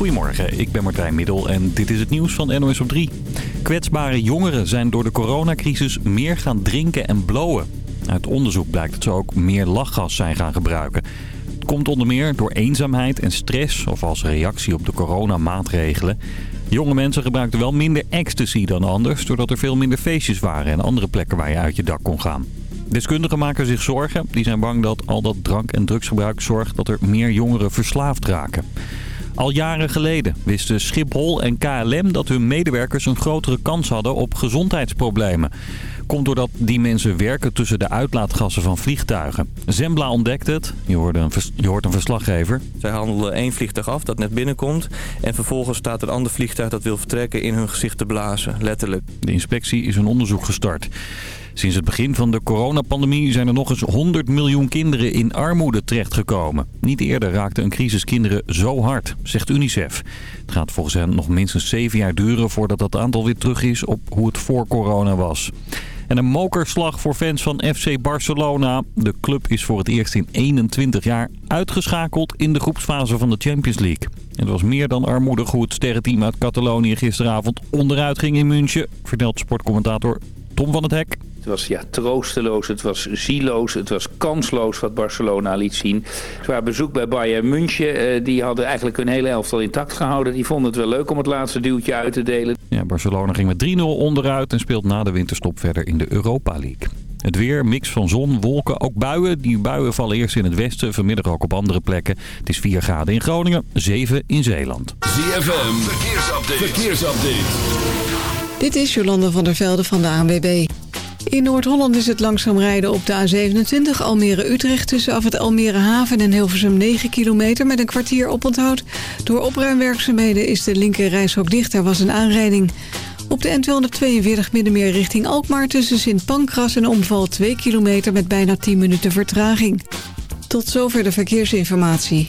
Goedemorgen, ik ben Martijn Middel en dit is het nieuws van NOS op 3. Kwetsbare jongeren zijn door de coronacrisis meer gaan drinken en blowen. Uit onderzoek blijkt dat ze ook meer lachgas zijn gaan gebruiken. Het komt onder meer door eenzaamheid en stress of als reactie op de coronamaatregelen. Jonge mensen gebruikten wel minder ecstasy dan anders... doordat er veel minder feestjes waren en andere plekken waar je uit je dak kon gaan. Deskundigen maken zich zorgen. Die zijn bang dat al dat drank- en drugsgebruik zorgt dat er meer jongeren verslaafd raken. Al jaren geleden wisten Schiphol en KLM dat hun medewerkers een grotere kans hadden op gezondheidsproblemen. Komt doordat die mensen werken tussen de uitlaatgassen van vliegtuigen. Zembla ontdekt het. Je hoort een, je hoort een verslaggever. Zij handelen één vliegtuig af dat net binnenkomt. En vervolgens staat een ander vliegtuig dat wil vertrekken in hun gezicht te blazen. Letterlijk. De inspectie is een onderzoek gestart. Sinds het begin van de coronapandemie zijn er nog eens 100 miljoen kinderen in armoede terechtgekomen. Niet eerder raakte een crisis kinderen zo hard, zegt UNICEF. Het gaat volgens hen nog minstens 7 jaar duren voordat dat aantal weer terug is op hoe het voor corona was. En een mokerslag voor fans van FC Barcelona. De club is voor het eerst in 21 jaar uitgeschakeld in de groepsfase van de Champions League. Het was meer dan armoedig hoe het sterrenteam uit Catalonië gisteravond onderuit ging in München, vertelt sportcommentator Tom van het Hek. Het was ja, troosteloos, het was zieloos, het was kansloos wat Barcelona liet zien. Waren bezoek bij Bayern München. Eh, die hadden eigenlijk hun hele elftal intact gehouden. Die vonden het wel leuk om het laatste duwtje uit te delen. Ja, Barcelona ging met 3-0 onderuit en speelt na de winterstop verder in de Europa League. Het weer, mix van zon, wolken, ook buien. Die buien vallen eerst in het westen, vanmiddag ook op andere plekken. Het is 4 graden in Groningen, 7 in Zeeland. ZFM, verkeersupdate. verkeersupdate. Dit is Jolanda van der Velde van de ANWB. In Noord-Holland is het langzaam rijden op de A27 Almere-Utrecht... tussen af het Almere Haven en Hilversum 9 kilometer met een kwartier oponthoud. Door opruimwerkzaamheden is de linker reishok dicht. Er was een aanrijding. Op de N242 Middenmeer richting Alkmaar tussen Sint Pancras en Omval 2 kilometer met bijna 10 minuten vertraging. Tot zover de verkeersinformatie.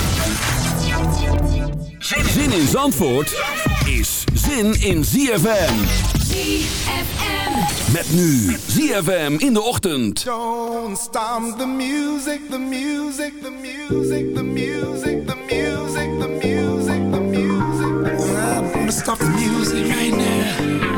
Zin in Zandvoort is zin in ZFM. ZFM. Met nu ZFM in de ochtend. Don't stop the music, the music, the music, the music, the music, the music, the music. I'm gonna stop the music right now.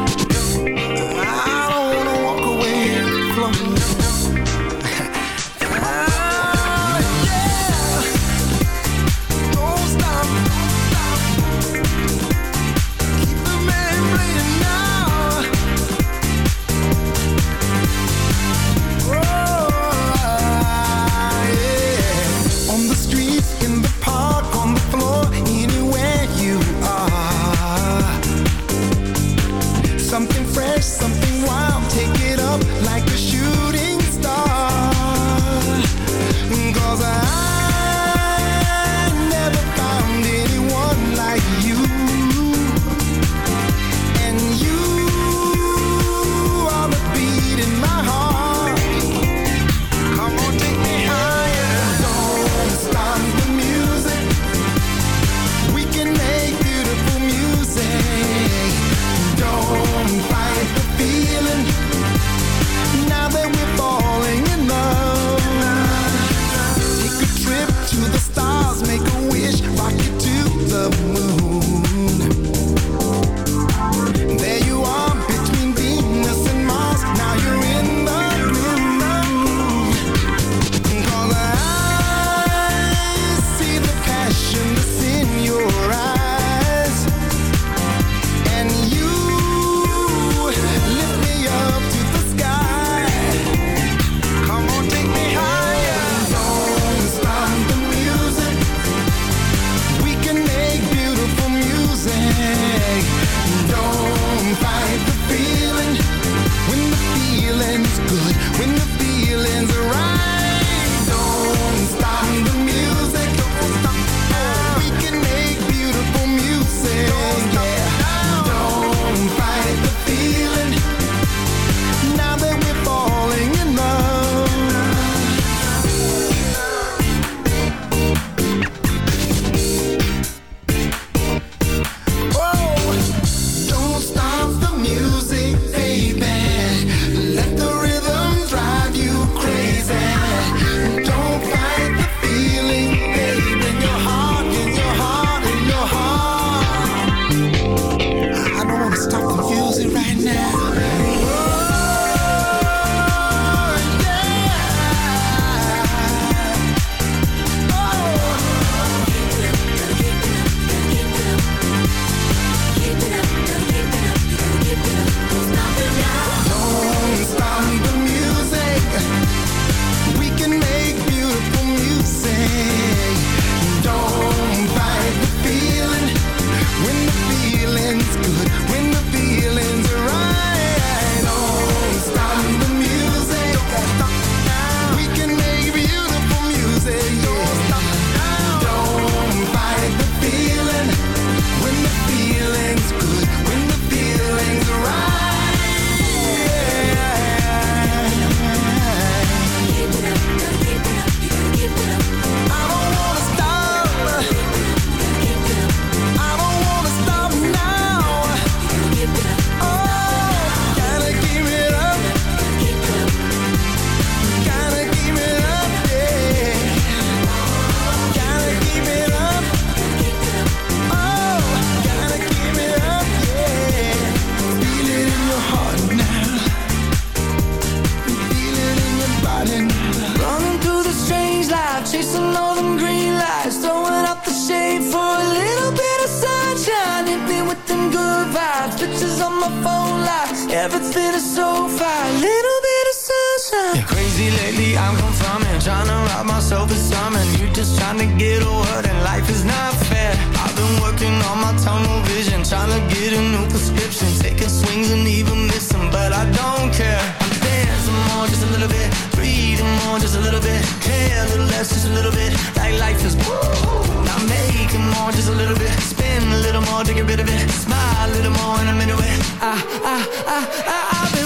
Little bit. Spin a little more to get rid of it. Smile a little more, and I'm into it. I, I, I, I, I've been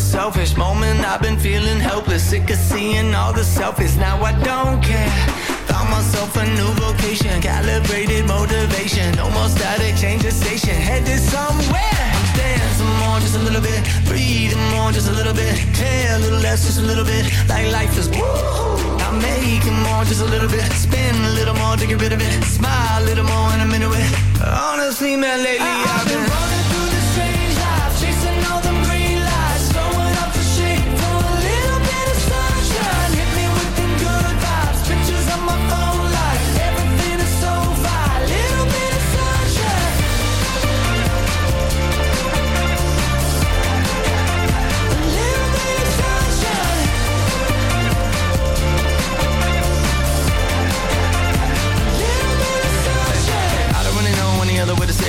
selfish moment. I've been feeling helpless, sick of seeing all the selfies. Now I don't care. Found myself a new vocation, calibrated motivation. No more static, change the station, headed somewhere. I'm dancing more, just a little bit. Breathing more, just a little bit. Care a little less, just a little bit. Like life is woo. I'm making more, just a little bit. Spin a little more to get rid of it. Smile a little more, and I'm into it. Honestly, man, lately I've been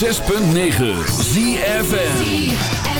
106.9 ZFM.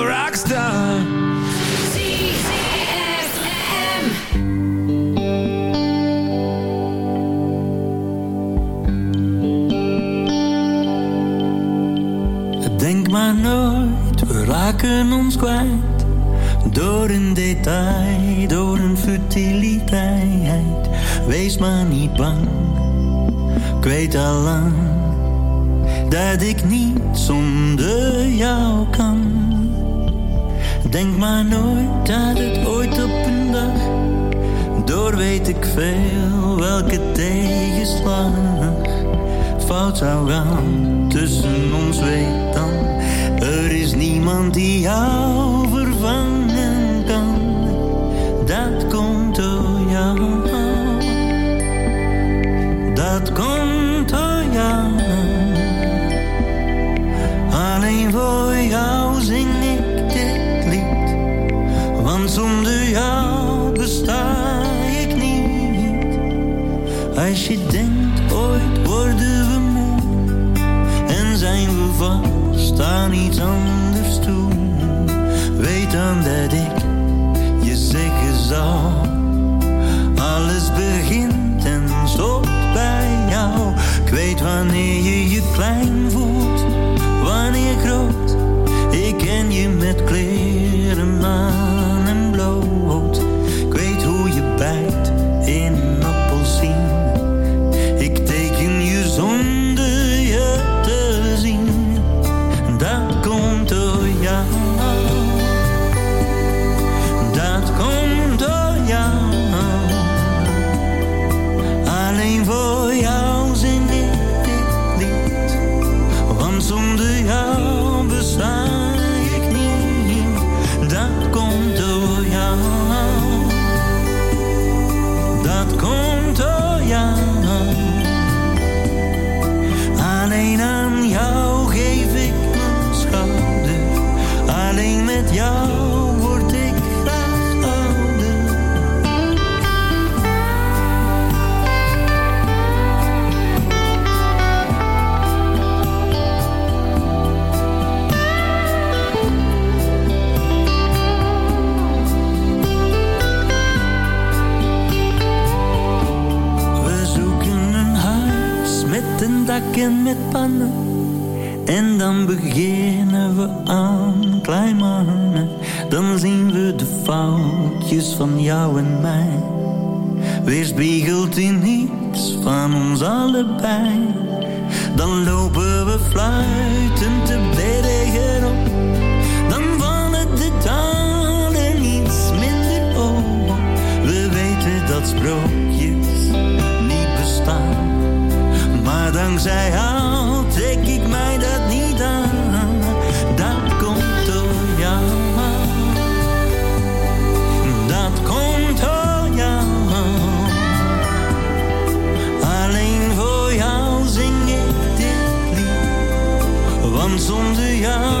Rita. Denk maar nooit, we raken ons kwijt Door een detail, door een futiliteit Wees maar niet bang, ik weet al lang Dat ik niet zonder jou kan Denk maar nooit dat het ooit op een dag, door weet ik veel welke tegenslag fout zou gaan tussen ons weet dan. Er is niemand die jou Als je denkt, ooit worden we moe. En zijn we vast aan iets anders toe. Weet dan dat ik je zeggen zal. Alles begint en stopt bij jou. Ik weet wanneer je je klein voelt, wanneer groot. Ik ken je met kleren en dan beginnen we aan klein mannen. Dan zien we de foutjes van jou en mij. Weerspiegelt in iets van ons allebei. Dan lopen we fluitend te bergen op. Dan vallen de talen iets minder op. We weten dat sprookjes Dankzij jou trek ik mij dat niet aan. Dat komt door jou. Dat komt door jou. Alleen voor jou zing ik dit lied. Want zonder jou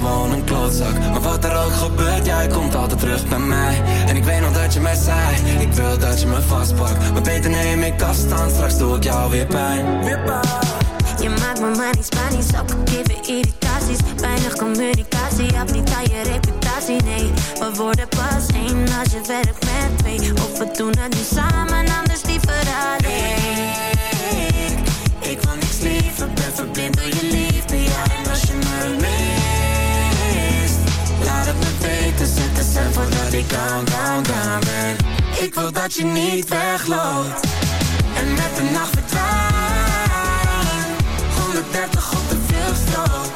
gewoon een klootzak. Maar wat er ook gebeurt, jij komt altijd terug bij mij. En ik weet nog dat je mij zei Ik wil dat je me vastpakt. Maar beter neem ik afstand, straks doe ik jou weer pijn. Je maakt me maar niet Spanisch, ook geven irritaties. Weinig communicatie, heb niet aan je reputatie, nee. We worden pas één als je werkt met twee. Of we doen het nu samen, anders liever alleen. Ik wil niks liever, ben verblind door je stem voordat ik down, down, down ben. Ik wil dat je niet wegloopt En met de nacht verdwijnt. 130 op de vluchtstrook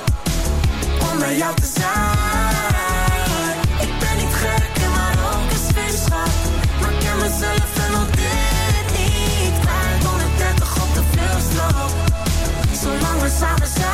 Om bij jou te zijn. Ik ben niet gek en maar ook een vuurschap Maar ken mezelf en wil dit niet kwijt. 130 op de vluchtstrook. Zolang we samen zijn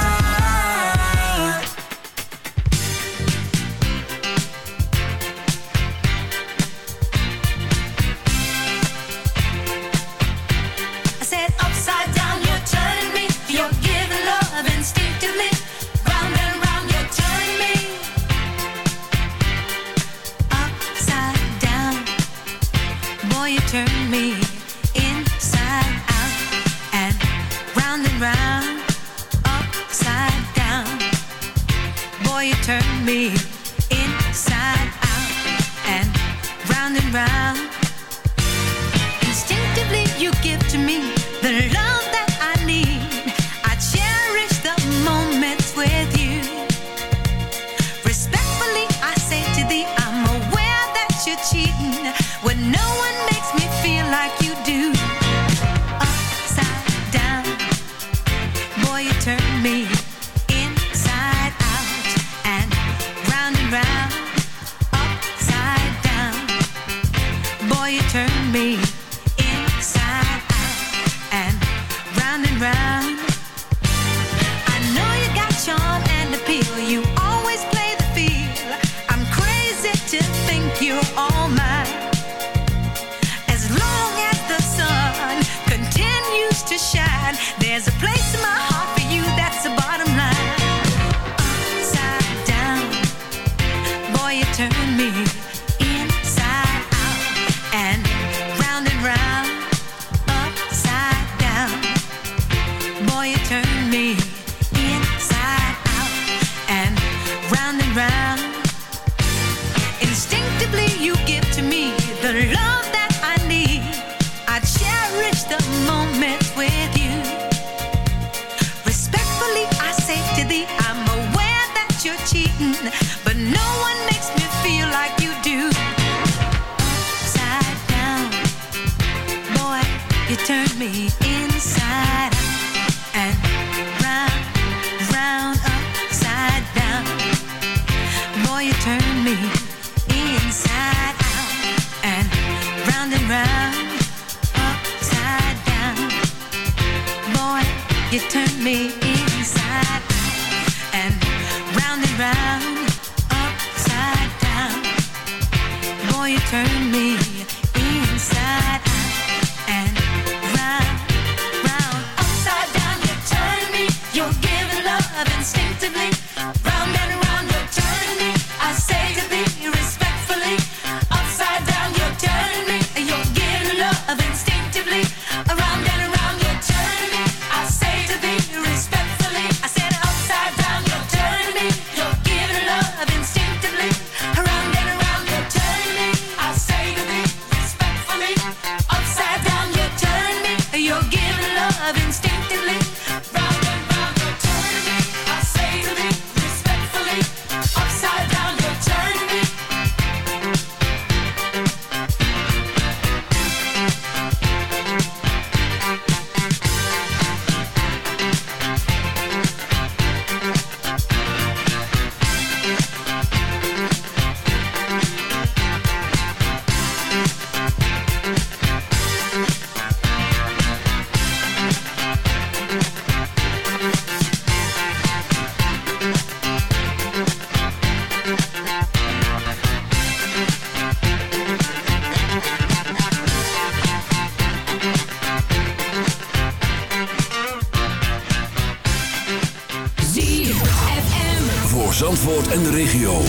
Zandvoort en de regio.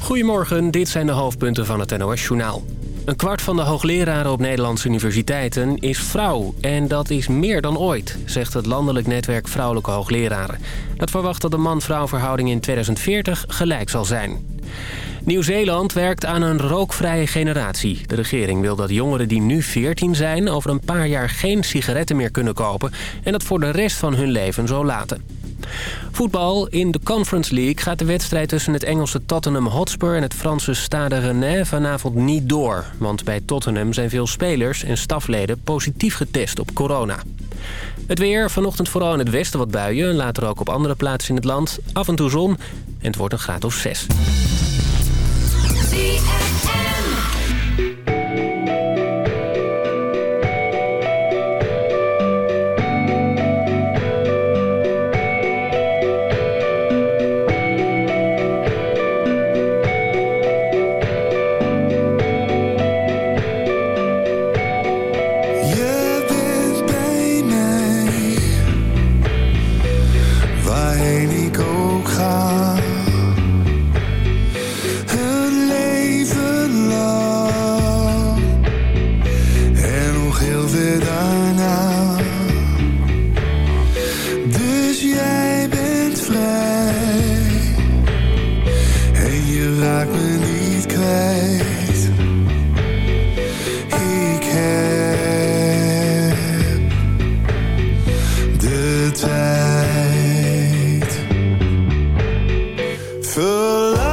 Goedemorgen, dit zijn de hoofdpunten van het NOS-journaal. Een kwart van de hoogleraren op Nederlandse universiteiten is vrouw. En dat is meer dan ooit, zegt het landelijk netwerk Vrouwelijke Hoogleraren. Dat verwacht dat de man-vrouw verhouding in 2040 gelijk zal zijn. Nieuw-Zeeland werkt aan een rookvrije generatie. De regering wil dat jongeren die nu 14 zijn... over een paar jaar geen sigaretten meer kunnen kopen... en dat voor de rest van hun leven zo laten. Voetbal. In de Conference League gaat de wedstrijd tussen het Engelse Tottenham Hotspur en het Franse Stade Rennais vanavond niet door. Want bij Tottenham zijn veel spelers en stafleden positief getest op corona. Het weer. Vanochtend vooral in het westen wat buien. Later ook op andere plaatsen in het land. Af en toe zon. En het wordt een graad of 6. full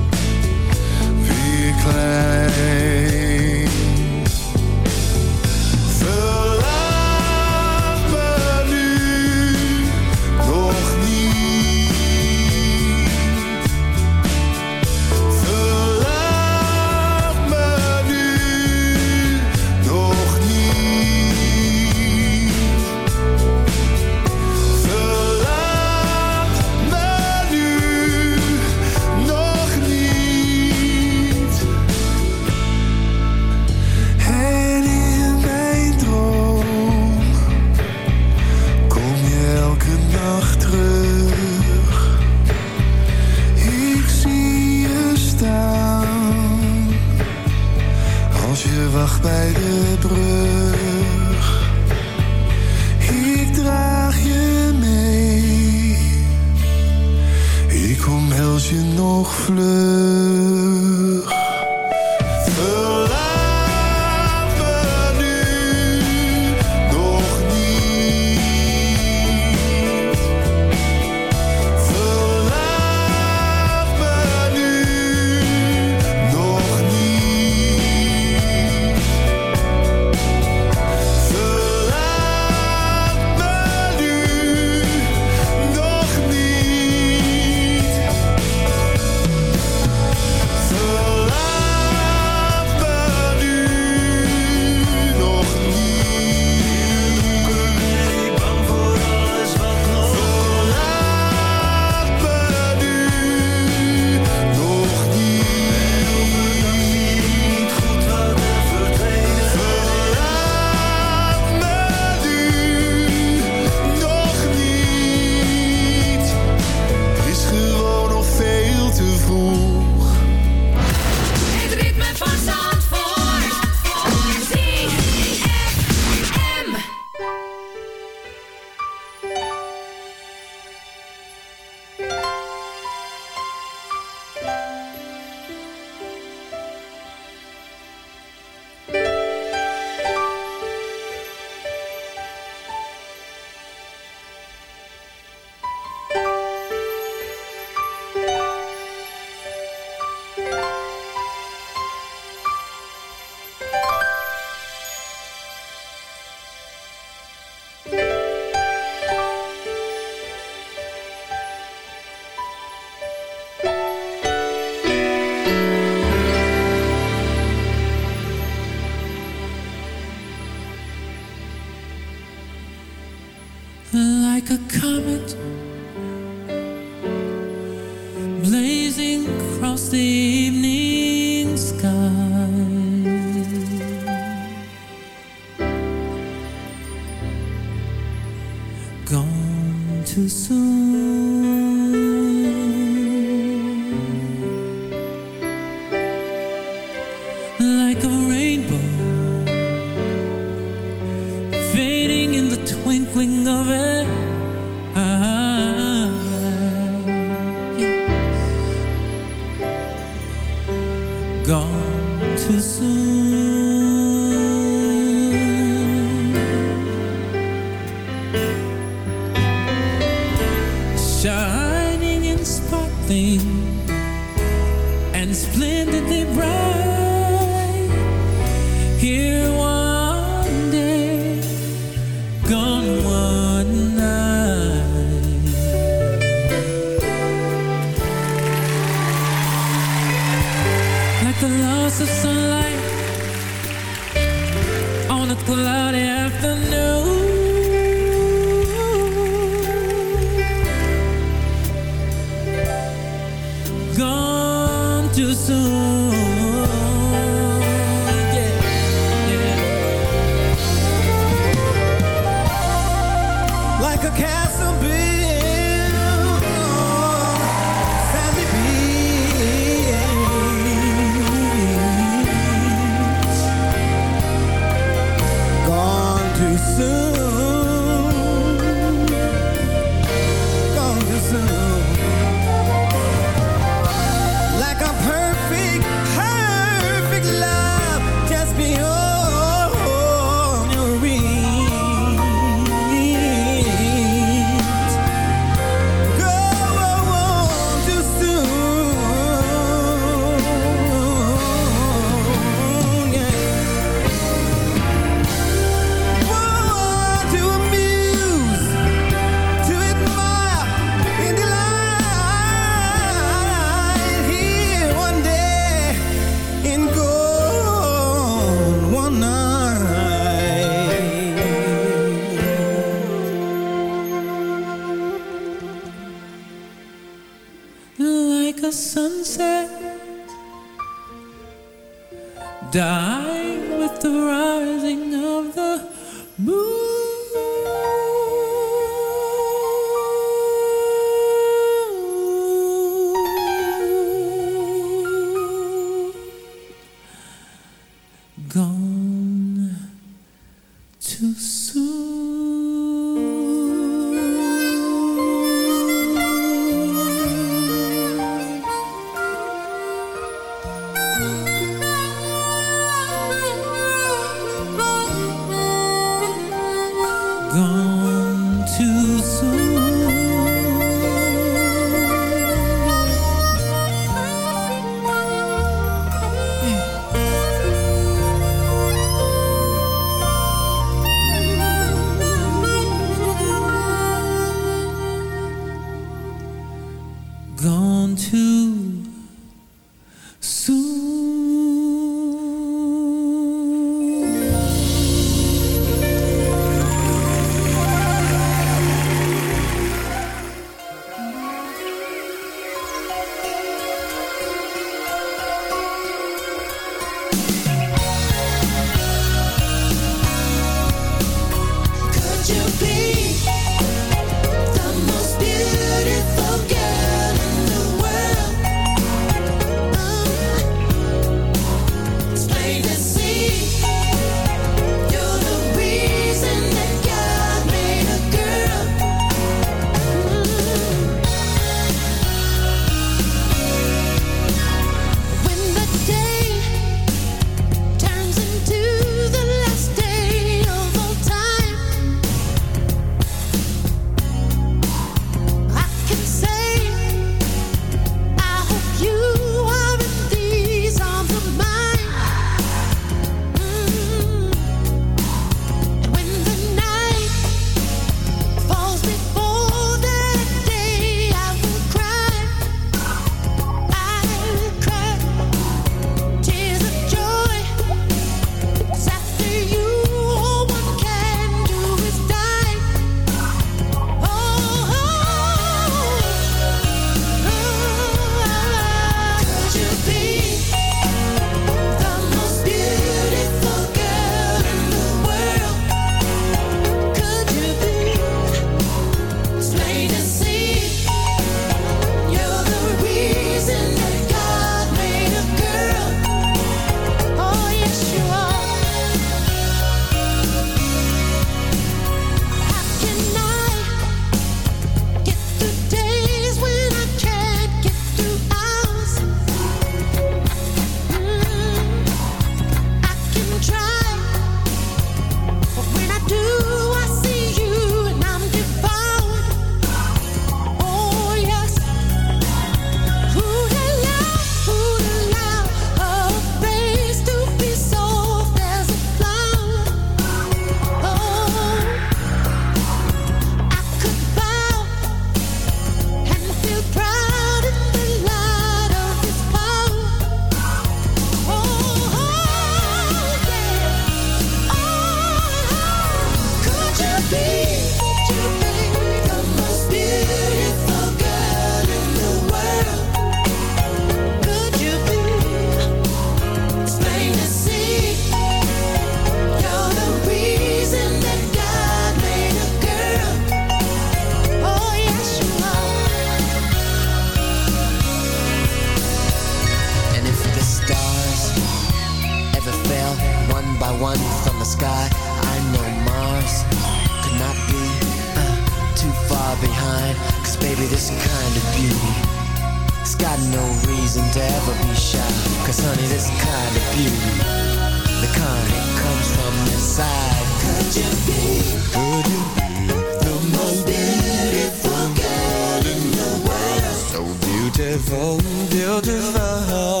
devant, Dieu.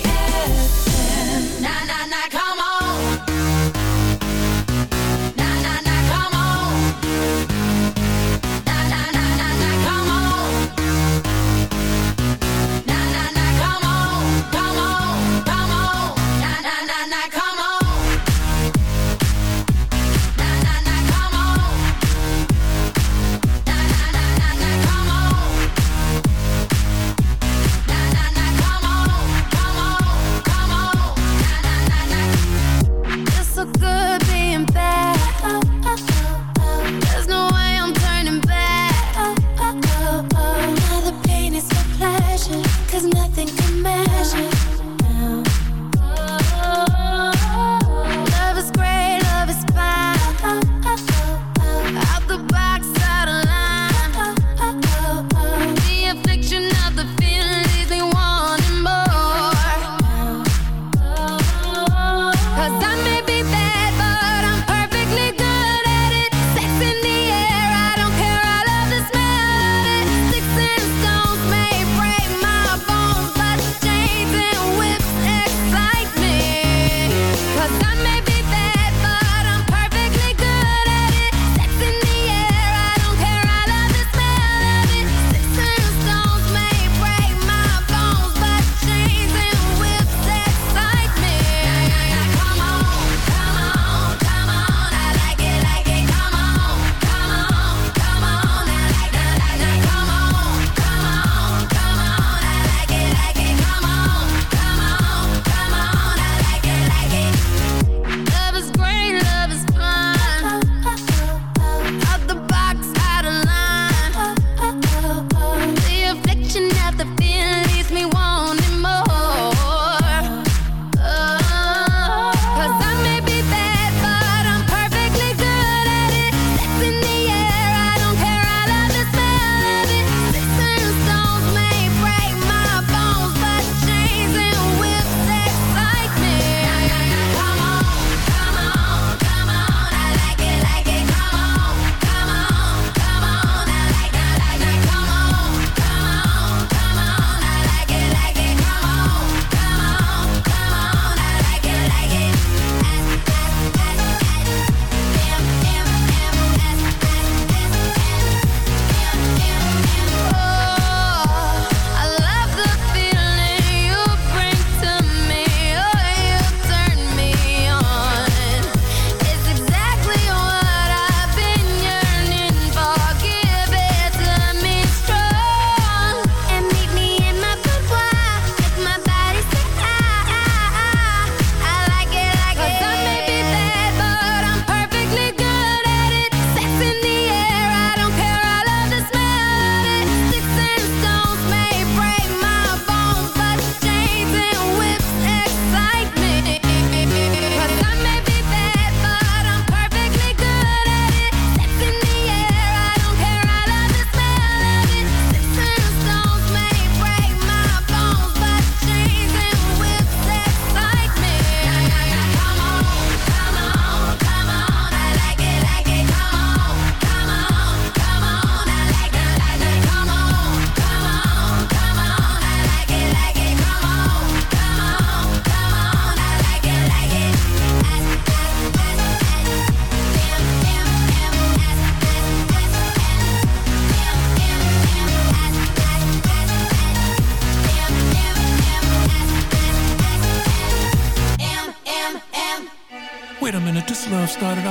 magic.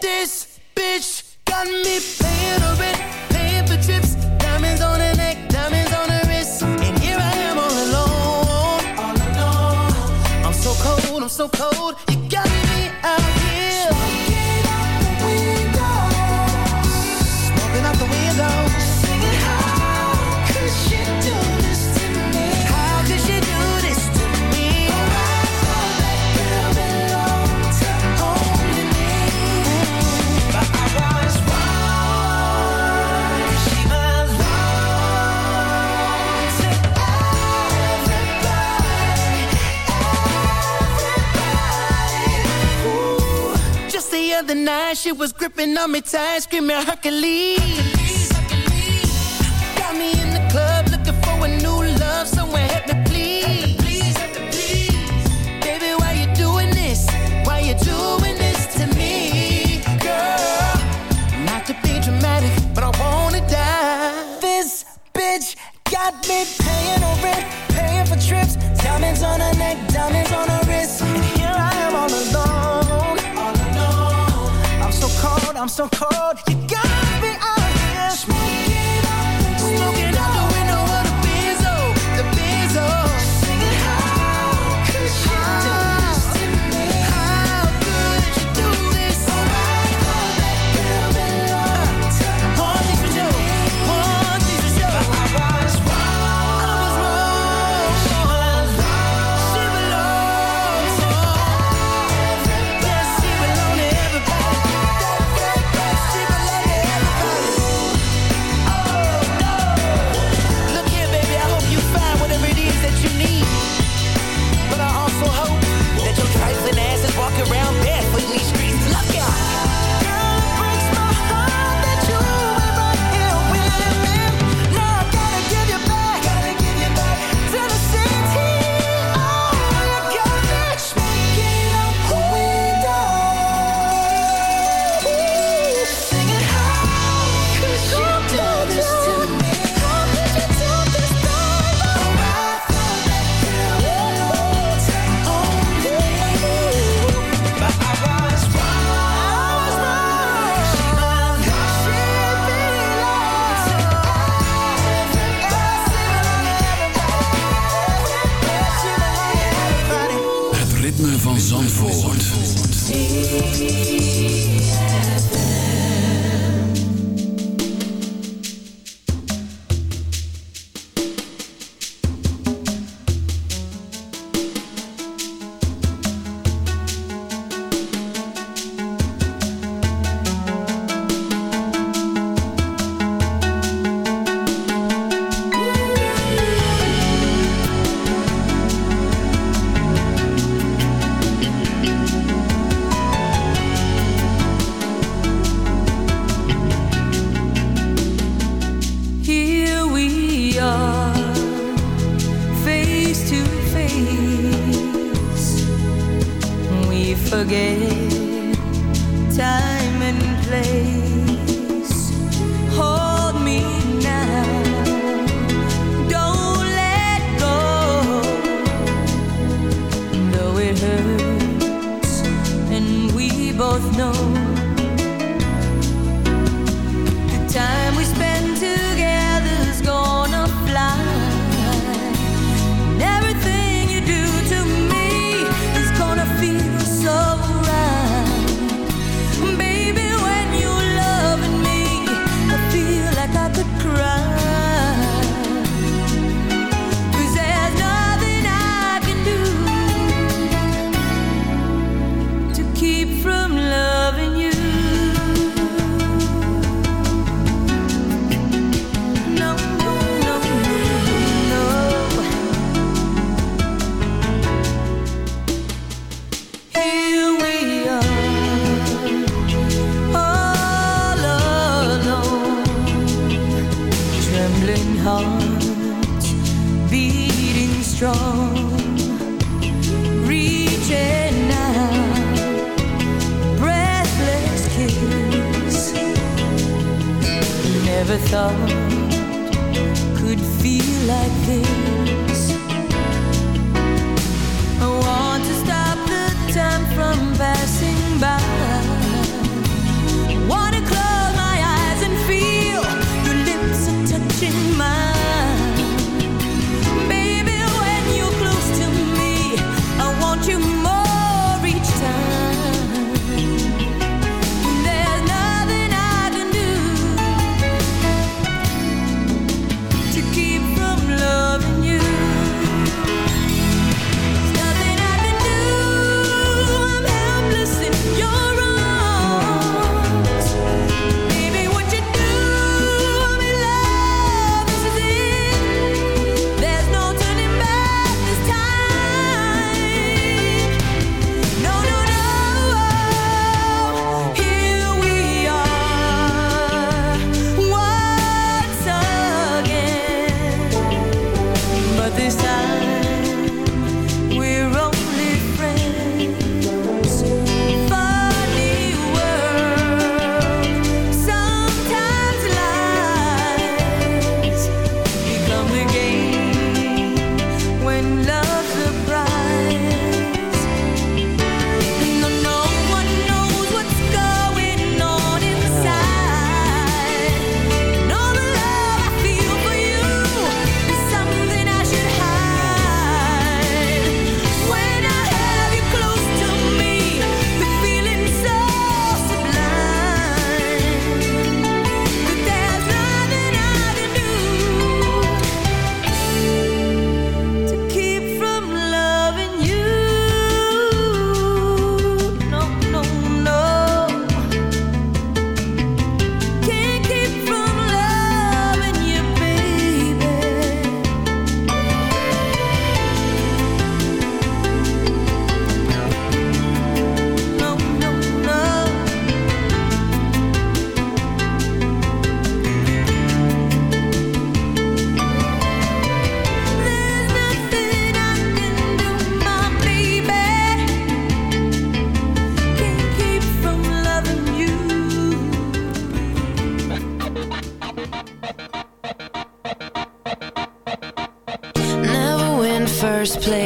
This bitch got me paying her rent, paying for trips, diamonds on her neck, diamonds on her wrist. And here I am all alone. All alone. I'm so cold, I'm so cold. You another night, she was gripping on me tight, screaming Hercules. Hercules, Hercules. Got me in the club looking for a new love, Somewhere, help me please. Baby, why you doing this? Why you doing this to me, girl? Not to be dramatic, but I wanna die. This bitch got me paying her rent, paying for trips, diamonds on her neck, diamonds on her. so cold.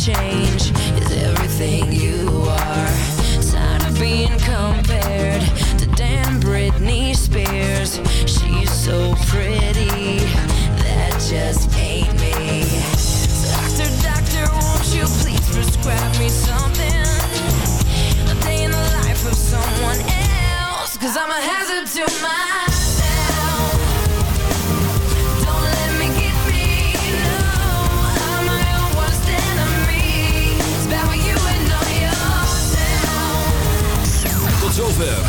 change.